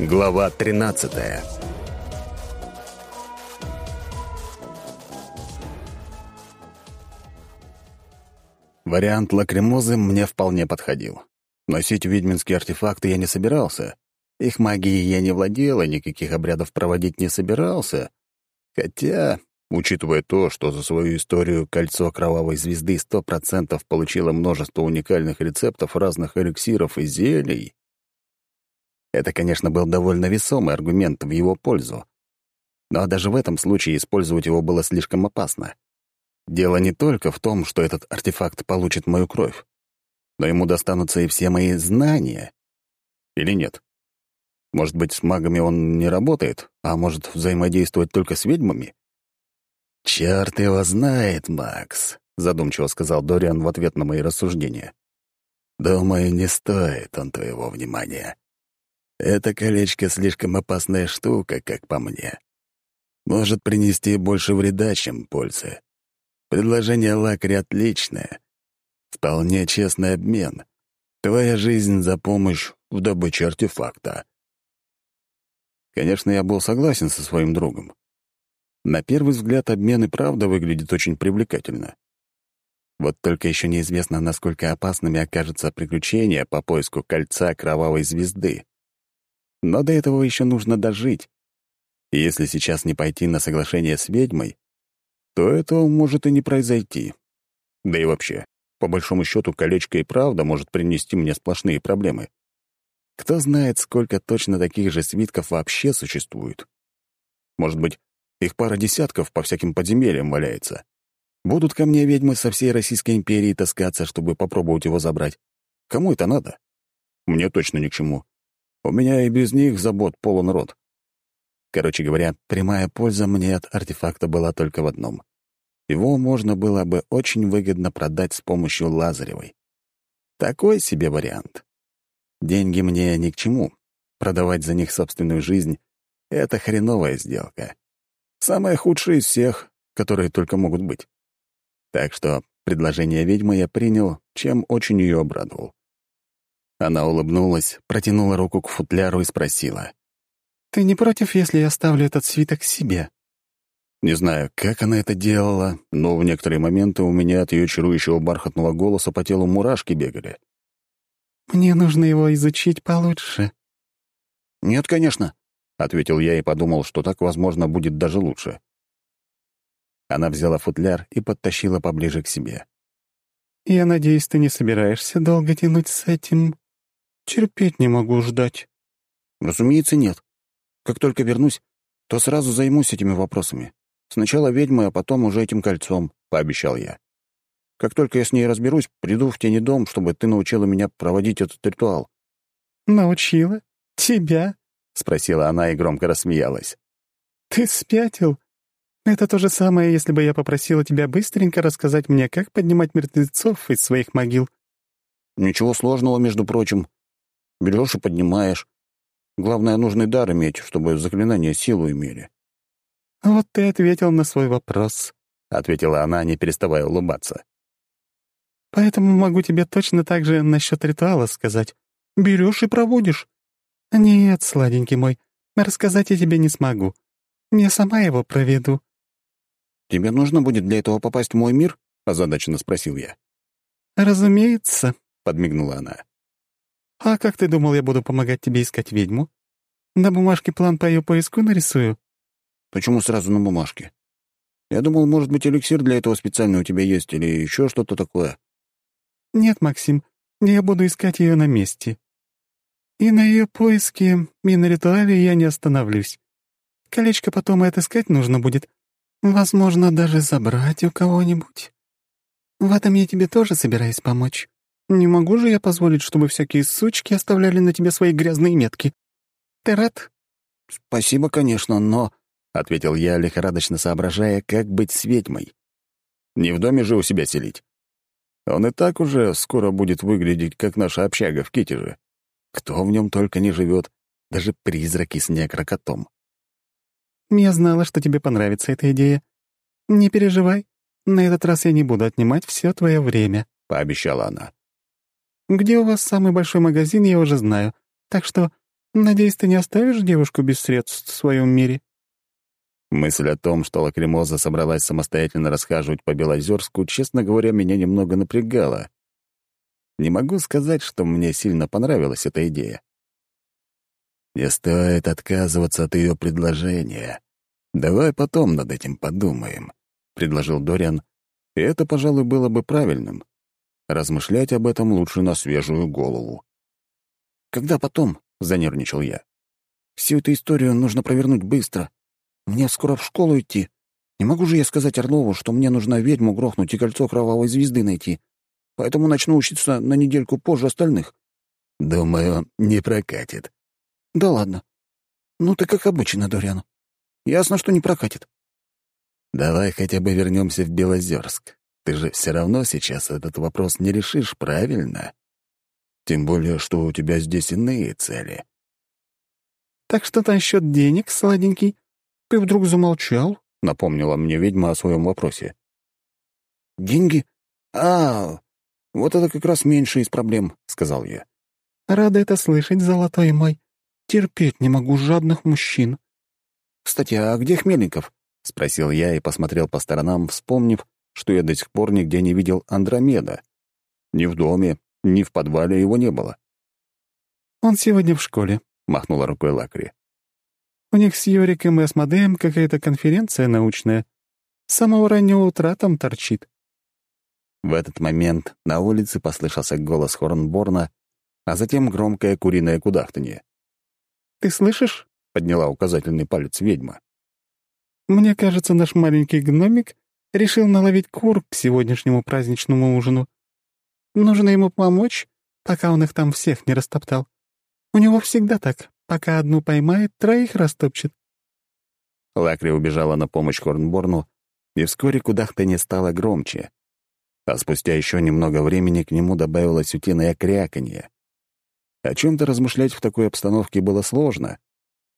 Глава 13 Вариант лакримозы мне вполне подходил. Носить ведьминские артефакты я не собирался. Их магией я не владел и никаких обрядов проводить не собирался. Хотя, учитывая то, что за свою историю кольцо кровавой звезды сто процентов получило множество уникальных рецептов разных эликсиров и зелий, это, конечно, был довольно весомый аргумент в его пользу. Но даже в этом случае использовать его было слишком опасно. Дело не только в том, что этот артефакт получит мою кровь, но ему достанутся и все мои знания. Или нет? Может быть, с магами он не работает, а может взаимодействовать только с ведьмами? «Чёрт его знает, Макс», — задумчиво сказал Дориан в ответ на мои рассуждения. «Думаю, не стоит он твоего внимания. Это колечко слишком опасная штука, как по мне. Может принести больше вреда, чем пользы. Предложение Лакри отличное. Вполне честный обмен. Твоя жизнь за помощь в добыче артефакта. Конечно, я был согласен со своим другом. На первый взгляд обмен и правда выглядит очень привлекательно. Вот только еще неизвестно, насколько опасными окажутся приключения по поиску кольца кровавой звезды. Но до этого еще нужно дожить. И если сейчас не пойти на соглашение с ведьмой, то этого может и не произойти. Да и вообще, по большому счету, колечко и правда может принести мне сплошные проблемы. Кто знает, сколько точно таких же свитков вообще существует. Может быть, их пара десятков по всяким подземельям валяется. Будут ко мне ведьмы со всей Российской империи таскаться, чтобы попробовать его забрать. Кому это надо? Мне точно ни к чему. У меня и без них забот полон рот. Короче говоря, прямая польза мне от артефакта была только в одном. Его можно было бы очень выгодно продать с помощью Лазаревой. Такой себе вариант. Деньги мне ни к чему. Продавать за них собственную жизнь — это хреновая сделка. Самая худшая из всех, которые только могут быть. Так что предложение ведьмы я принял, чем очень ее обрадовал. Она улыбнулась, протянула руку к футляру и спросила. «Ты не против, если я оставлю этот свиток себе?» Не знаю, как она это делала, но в некоторые моменты у меня от ее чарующего бархатного голоса по телу мурашки бегали. «Мне нужно его изучить получше». «Нет, конечно», — ответил я и подумал, что так, возможно, будет даже лучше. Она взяла футляр и подтащила поближе к себе. «Я надеюсь, ты не собираешься долго тянуть с этим?» Терпеть не могу ждать. Разумеется, нет. Как только вернусь, то сразу займусь этими вопросами. Сначала ведьмой, а потом уже этим кольцом, — пообещал я. Как только я с ней разберусь, приду в тени дом, чтобы ты научила меня проводить этот ритуал. «Научила? Тебя?» — спросила она и громко рассмеялась. «Ты спятил? Это то же самое, если бы я попросила тебя быстренько рассказать мне, как поднимать мертвецов из своих могил». «Ничего сложного, между прочим. Берешь и поднимаешь. Главное, нужный дар иметь, чтобы заклинания силу имели». «Вот ты ответил на свой вопрос», — ответила она, не переставая улыбаться. «Поэтому могу тебе точно так же насчет ритуала сказать. Берешь и проводишь. Нет, сладенький мой, рассказать я тебе не смогу. Я сама его проведу». «Тебе нужно будет для этого попасть в мой мир?» — озадаченно спросил я. «Разумеется», — подмигнула она. «А как ты думал, я буду помогать тебе искать ведьму? На бумажке план по ее поиску нарисую?» «Почему сразу на бумажке? Я думал, может быть, эликсир для этого специально у тебя есть или еще что-то такое». «Нет, Максим, я буду искать ее на месте. И на ее поиске, и на ритуале я не остановлюсь. Колечко потом и отыскать нужно будет. Возможно, даже забрать у кого-нибудь. В этом я тебе тоже собираюсь помочь». Не могу же я позволить, чтобы всякие сучки оставляли на тебе свои грязные метки. Ты рад?» «Спасибо, конечно, но...» — ответил я, лихорадочно соображая, как быть с ведьмой. «Не в доме же у себя селить. Он и так уже скоро будет выглядеть, как наша общага в Китеже. Кто в нем только не живет, даже призраки с некрокотом». «Я знала, что тебе понравится эта идея. Не переживай, на этот раз я не буду отнимать все твое время», — пообещала она. Где у вас самый большой магазин, я уже знаю. Так что Надеюсь, ты не оставишь девушку без средств в своем мире?» Мысль о том, что Лакримоза собралась самостоятельно расхаживать по Белозерску, честно говоря, меня немного напрягала. Не могу сказать, что мне сильно понравилась эта идея. «Не стоит отказываться от ее предложения. Давай потом над этим подумаем», — предложил Дориан, и это, пожалуй, было бы правильным. Размышлять об этом лучше на свежую голову. «Когда потом?» — занервничал я. «Всю эту историю нужно провернуть быстро. Мне скоро в школу идти. Не могу же я сказать Орлову, что мне нужно ведьму грохнуть и кольцо кровавой звезды найти. Поэтому начну учиться на недельку позже остальных». «Думаю, не прокатит». «Да ладно. Ну ты как обычно, Дориан. Ясно, что не прокатит». «Давай хотя бы вернемся в Белозерск. Ты же все равно сейчас этот вопрос не решишь, правильно? Тем более, что у тебя здесь иные цели». «Так что насчет денег, сладенький? Ты вдруг замолчал?» — напомнила мне ведьма о своем вопросе. «Деньги? А, вот это как раз меньше из проблем», — сказал я. «Рада это слышать, золотой мой. Терпеть не могу жадных мужчин». «Кстати, а где Хмельников?» — спросил я и посмотрел по сторонам, вспомнив, что я до сих пор нигде не видел Андромеда. Ни в доме, ни в подвале его не было. «Он сегодня в школе», — махнула рукой Лакри. «У них с Йориком и Асмодеем какая-то конференция научная. С самого раннего утра там торчит». В этот момент на улице послышался голос Хорнборна, а затем громкое куриное кудахтанье. «Ты слышишь?» — подняла указательный палец ведьма. «Мне кажется, наш маленький гномик решил наловить кур к сегодняшнему праздничному ужину. Нужно ему помочь, пока он их там всех не растоптал. У него всегда так. Пока одну поймает, троих растопчет. Лакри убежала на помощь Хорнборну, и вскоре кудахтанье стало громче. А спустя еще немного времени к нему добавилось утиное кряканье. О чем-то размышлять в такой обстановке было сложно,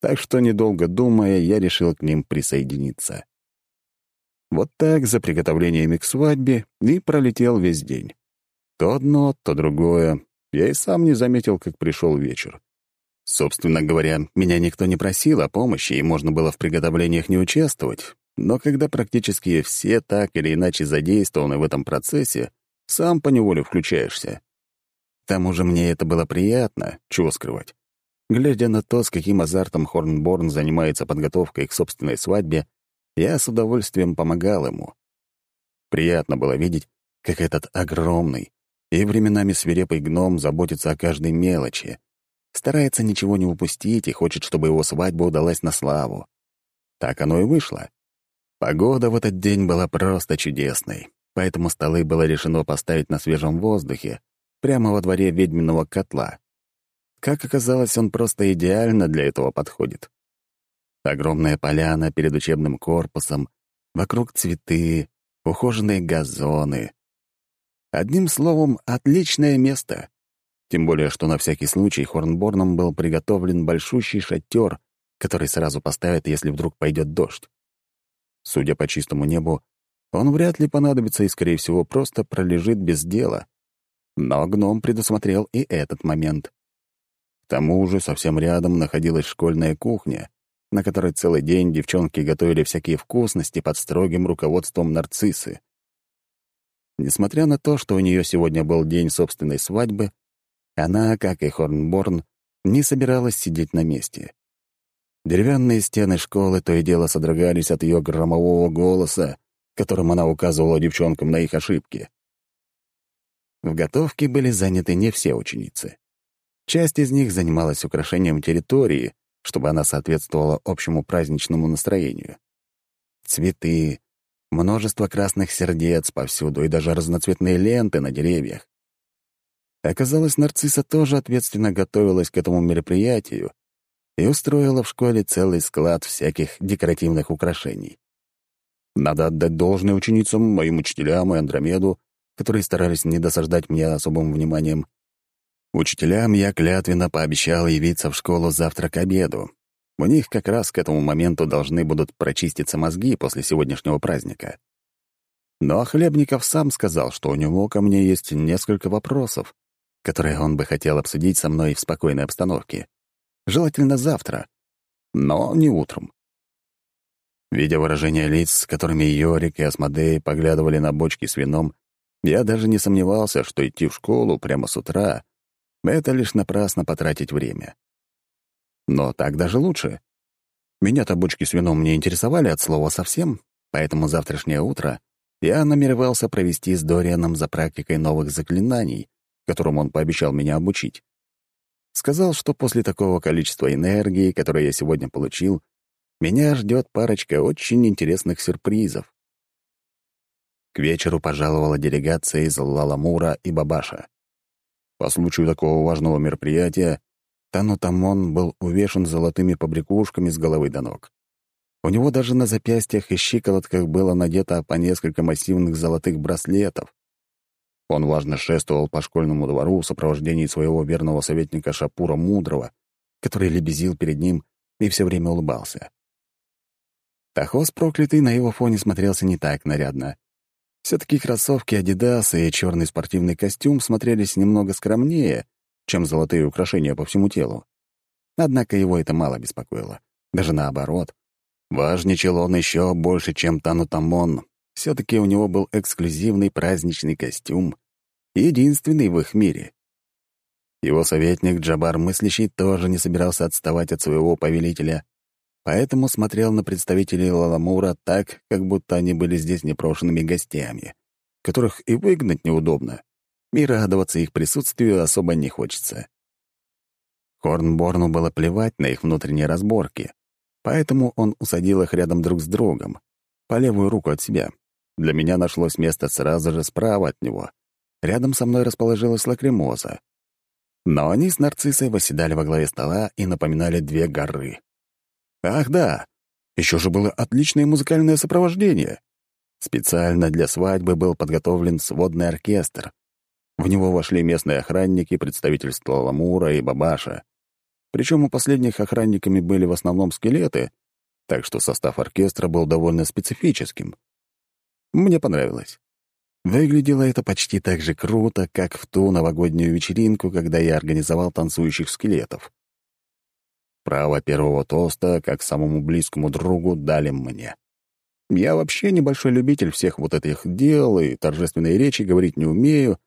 так что, недолго думая, я решил к ним присоединиться. Вот так, за приготовлениями к свадьбе, и пролетел весь день. То одно, то другое. Я и сам не заметил, как пришел вечер. Собственно говоря, меня никто не просил о помощи, и можно было в приготовлениях не участвовать. Но когда практически все так или иначе задействованы в этом процессе, сам поневоле включаешься. К тому же мне это было приятно, чего скрывать. Глядя на то, с каким азартом Хорнборн занимается подготовкой к собственной свадьбе, я с удовольствием помогал ему. Приятно было видеть, как этот огромный и временами свирепый гном заботится о каждой мелочи, старается ничего не упустить и хочет, чтобы его свадьба удалась на славу. Так оно и вышло. Погода в этот день была просто чудесной, поэтому столы было решено поставить на свежем воздухе, прямо во дворе ведьминого котла. Как оказалось, он просто идеально для этого подходит. Огромная поляна перед учебным корпусом, вокруг цветы, ухоженные газоны. Одним словом, отличное место. Тем более, что на всякий случай Хорнборном был приготовлен большущий шатер, который сразу поставят, если вдруг пойдет дождь. Судя по чистому небу, он вряд ли понадобится и, скорее всего, просто пролежит без дела. Но гном предусмотрел и этот момент. К тому же совсем рядом находилась школьная кухня, на которой целый день девчонки готовили всякие вкусности под строгим руководством нарциссы. Несмотря на то, что у нее сегодня был день собственной свадьбы, она, как и Хорнборн, не собиралась сидеть на месте. Деревянные стены школы то и дело содрогались от ее громового голоса, которым она указывала девчонкам на их ошибки. В готовке были заняты не все ученицы. Часть из них занималась украшением территории, чтобы она соответствовала общему праздничному настроению. Цветы, множество красных сердец повсюду и даже разноцветные ленты на деревьях. Оказалось, нарцисса тоже ответственно готовилась к этому мероприятию и устроила в школе целый склад всяких декоративных украшений. Надо отдать должное ученицам, моим учителям и Андромеду, которые старались не досаждать мне особым вниманием. Учителям я клятвенно пообещал явиться в школу завтра к обеду. У них как раз к этому моменту должны будут прочиститься мозги после сегодняшнего праздника. Но Хлебников сам сказал, что у него ко мне есть несколько вопросов, которые он бы хотел обсудить со мной в спокойной обстановке. Желательно завтра, но не утром. Видя выражение лиц, с которыми Йорик и Асмодей поглядывали на бочки с вином, я даже не сомневался, что идти в школу прямо с утра — это лишь напрасно потратить время. Но так даже лучше. Меня-то бочки с вином не интересовали от слова совсем, поэтому завтрашнее утро я намеревался провести с Дорианом за практикой новых заклинаний, которым он пообещал меня обучить. Сказал, что после такого количества энергии, которое я сегодня получил, меня ждет парочка очень интересных сюрпризов. К вечеру пожаловала делегация из Лаламура и Бабаша. По случаю такого важного мероприятия Танутамон был увешан золотыми побрякушками с головы до ног. У него даже на запястьях и щиколотках было надето по несколько массивных золотых браслетов. Он важно шествовал по школьному двору в сопровождении своего верного советника Шапура Мудрого, который лебезил перед ним и все время улыбался. Тахос проклятый на его фоне смотрелся не так нарядно. Все-таки кроссовки Adidas и черный спортивный костюм смотрелись немного скромнее, чем золотые украшения по всему телу. Однако его это мало беспокоило. Даже наоборот. Важничал он еще больше, чем Танутамон. Все-таки у него был эксклюзивный праздничный костюм, единственный в их мире. Его советник Джабар Мыслящий тоже не собирался отставать от своего повелителя, поэтому смотрел на представителей Лаламура так, как будто они были здесь непрошенными гостями, которых и выгнать неудобно, и радоваться их присутствию особо не хочется. Хорнборну было плевать на их внутренние разборки, поэтому он усадил их рядом друг с другом, по левую руку от себя. Для меня нашлось место сразу же справа от него. Рядом со мной расположилась лакримоза. Но они с нарциссой восседали во главе стола и напоминали две горы. Ах да, еще же было отличное музыкальное сопровождение. Специально для свадьбы был подготовлен сводный оркестр. В него вошли местные охранники, представительства Ламура и Бабаша. Причем у последних охранниками были в основном скелеты, так что состав оркестра был довольно специфическим. Мне понравилось. Выглядело это почти так же круто, как в ту новогоднюю вечеринку, когда я организовал танцующих скелетов. Право первого тоста, как самому близкому другу, дали мне. Я вообще небольшой любитель всех вот этих дел и торжественной речи говорить не умею,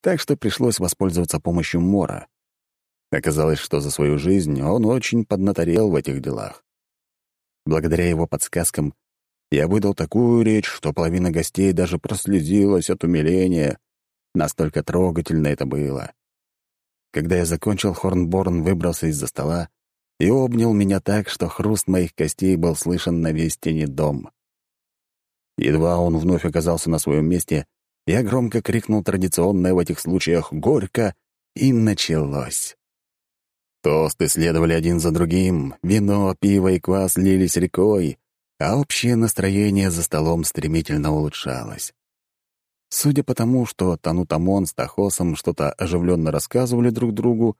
так что пришлось воспользоваться помощью Мора. Оказалось, что за свою жизнь он очень поднаторел в этих делах. Благодаря его подсказкам я выдал такую речь, что половина гостей даже прослезилась от умиления. Настолько трогательно это было. Когда я закончил, Хорнборн выбрался из-за стола и обнял меня так, что хруст моих костей был слышен на весь тени дом. Едва он вновь оказался на своем месте, я громко крикнул традиционное в этих случаях «Горько!» и началось. Тосты следовали один за другим, вино, пиво и квас лились рекой, а общее настроение за столом стремительно улучшалось. Судя по тому, что Танутамон с Тахосом что-то оживленно рассказывали друг другу,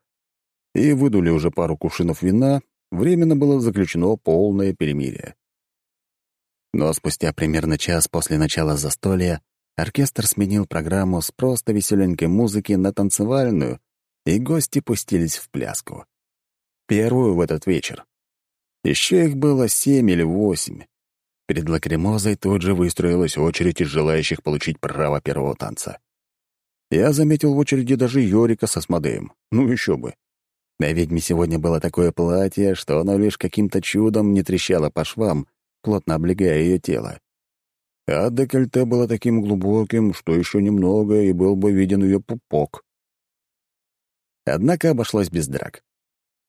и выдули уже пару кувшинов вина, временно было заключено полное перемирие. Но спустя примерно час после начала застолья оркестр сменил программу с просто веселенькой музыки на танцевальную, и гости пустились в пляску. Первую в этот вечер. Еще их было семь или восемь. Перед лакримозой тут же выстроилась очередь из желающих получить право первого танца. Я заметил в очереди даже Йорика со Смодеем. Ну еще бы. На ведьме сегодня было такое платье, что оно лишь каким-то чудом не трещало по швам, плотно облегая ее тело. А декольте было таким глубоким, что еще немного, и был бы виден ее пупок. Однако обошлось без драк.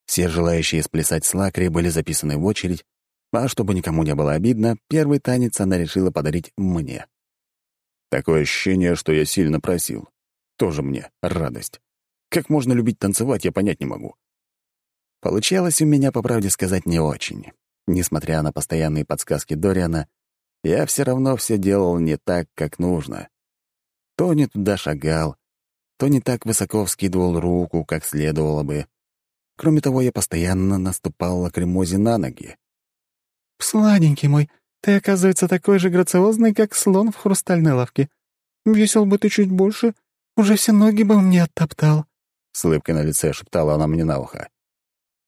Все желающие сплясать с лакри были записаны в очередь, а чтобы никому не было обидно, первый танец она решила подарить мне. Такое ощущение, что я сильно просил. Тоже мне радость. Как можно любить танцевать, я понять не могу. Получалось у меня, по правде сказать, не очень. Несмотря на постоянные подсказки Дориана, я все равно все делал не так, как нужно. То не туда шагал, то не так высоко вскидывал руку, как следовало бы. Кроме того, я постоянно наступал лакримозе на ноги. «Сладенький мой, ты, оказывается, такой же грациозный, как слон в хрустальной лавке. Весил бы ты чуть больше, уже все ноги бы мне оттоптал», — с на лице шептала она мне на ухо.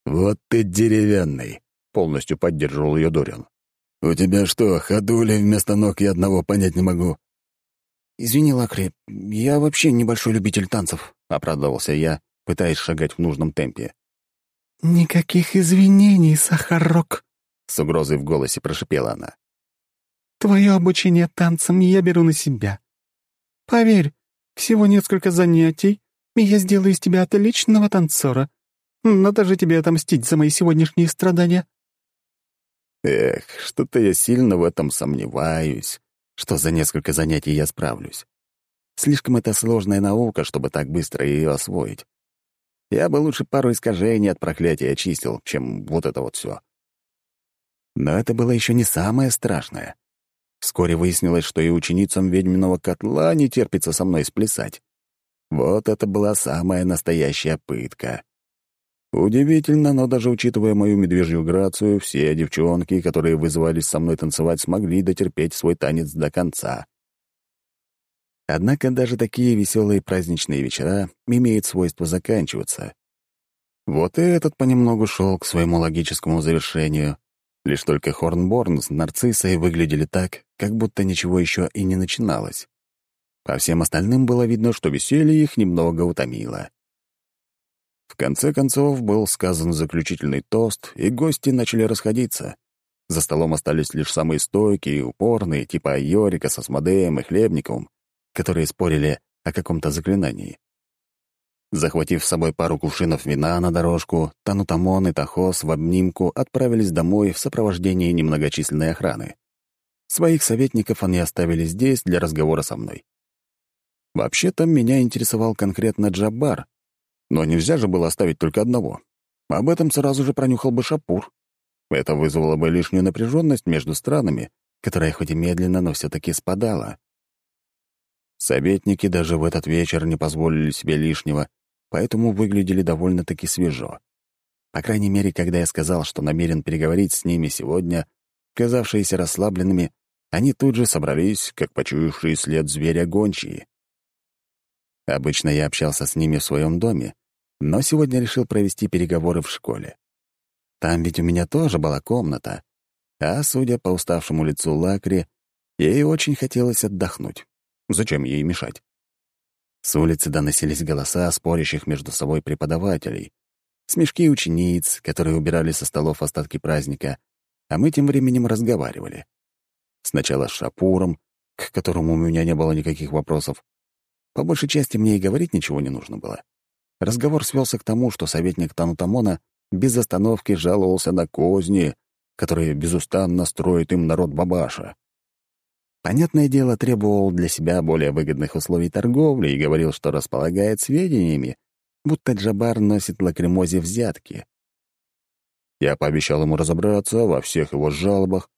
«Вот ты деревянный!» — полностью поддерживал ее Дориан. «У тебя что, ходули вместо ног я одного понять не могу?» «Извини, Лакри, я вообще небольшой любитель танцев», — оправдывался я, пытаясь шагать в нужном темпе. «Никаких извинений, Сахарок», — с угрозой в голосе прошипела она. «Твое обучение танцам я беру на себя. Поверь, всего несколько занятий, и я сделаю из тебя отличного танцора. Надо же тебе отомстить за мои сегодняшние страдания». Эх, что-то я сильно в этом сомневаюсь, что за несколько занятий я справлюсь. Слишком это сложная наука, чтобы так быстро ее освоить. Я бы лучше пару искажений от проклятия очистил, чем вот это вот все. Но это было еще не самое страшное. Вскоре выяснилось, что и ученицам ведьминого котла не терпится со мной сплясать. Вот это была самая настоящая пытка. Удивительно, но даже учитывая мою медвежью грацию, все девчонки, которые вызывались со мной танцевать, смогли дотерпеть свой танец до конца. Однако даже такие веселые праздничные вечера имеют свойство заканчиваться. Вот и этот понемногу шел к своему логическому завершению. Лишь только Хорнборн с нарциссой выглядели так, как будто ничего еще и не начиналось. По всем остальным было видно, что веселье их немного утомило. В конце концов был сказан заключительный тост, и гости начали расходиться. За столом остались лишь самые стойкие и упорные, типа Йорика со Смодеем и Хлебниковым, которые спорили о каком-то заклинании. Захватив с собой пару кувшинов вина на дорожку, Танутамон и Тахос в обнимку отправились домой в сопровождении немногочисленной охраны. Своих советников они оставили здесь для разговора со мной. Вообще-то меня интересовал конкретно Джабар, но нельзя же было оставить только одного. Об этом сразу же пронюхал бы Шапур. Это вызвало бы лишнюю напряженность между странами, которая хоть и медленно, но все-таки спадала. Советники даже в этот вечер не позволили себе лишнего, поэтому выглядели довольно-таки свежо. По крайней мере, когда я сказал, что намерен переговорить с ними сегодня, казавшиеся расслабленными, они тут же собрались, как почуявшие след зверя гончие. Обычно я общался с ними в своем доме, но сегодня решил провести переговоры в школе. Там ведь у меня тоже была комната, а, судя по уставшему лицу Лакри, ей очень хотелось отдохнуть. Зачем ей мешать? С улицы доносились голоса спорящих между собой преподавателей, смешки учениц, которые убирали со столов остатки праздника, а мы тем временем разговаривали. Сначала с Шапуром, к которому у меня не было никаких вопросов. По большей части мне и говорить ничего не нужно было. Разговор свелся к тому, что советник Танутамона без остановки жаловался на козни, которые безустанно строит им народ Бабаша. Понятное дело, требовал для себя более выгодных условий торговли и говорил, что располагает сведениями, будто Джабар носит лакримозе взятки. Я пообещал ему разобраться во всех его жалобах,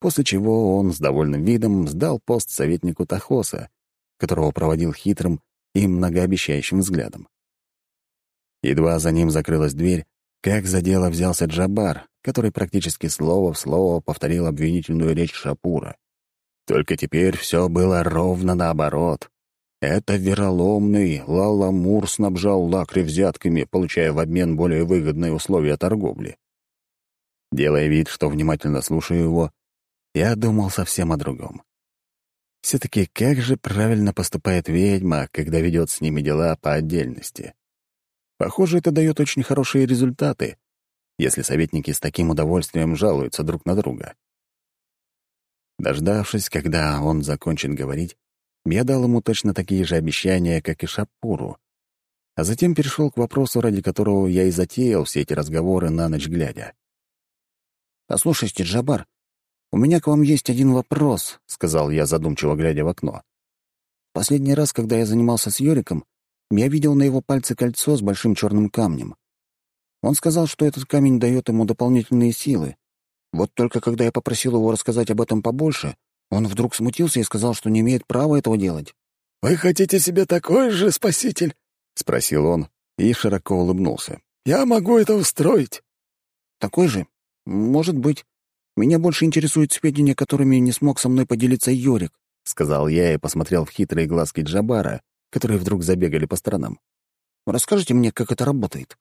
после чего он с довольным видом сдал пост советнику Тахоса, которого проводил хитрым и многообещающим взглядом. Едва за ним закрылась дверь, как за дело взялся Джабар, который практически слово в слово повторил обвинительную речь Шапура. Только теперь все было ровно наоборот. Это вероломный Лаламур снабжал Лакри взятками, получая в обмен более выгодные условия торговли. Делая вид, что внимательно слушаю его, я думал совсем о другом. Все-таки как же правильно поступает ведьма, когда ведет с ними дела по отдельности? Похоже, это дает очень хорошие результаты, если советники с таким удовольствием жалуются друг на друга. Дождавшись, когда он закончит говорить, я дал ему точно такие же обещания, как и Шапуру, а затем перешел к вопросу, ради которого я и затеял все эти разговоры на ночь глядя. «Послушайте, Джабар, у меня к вам есть один вопрос», — сказал я, задумчиво глядя в окно. «Последний раз, когда я занимался с Йориком, я видел на его пальце кольцо с большим черным камнем. Он сказал, что этот камень дает ему дополнительные силы, вот только когда я попросил его рассказать об этом побольше, он вдруг смутился и сказал, что не имеет права этого делать. «Вы хотите себе такой же спаситель?» — спросил он и широко улыбнулся. «Я могу это устроить». «Такой же? Может быть. Меня больше интересуют сведения, которыми не смог со мной поделиться Йорик», — сказал я и посмотрел в хитрые глазки Джабара, которые вдруг забегали по сторонам. «Расскажите мне, как это работает?»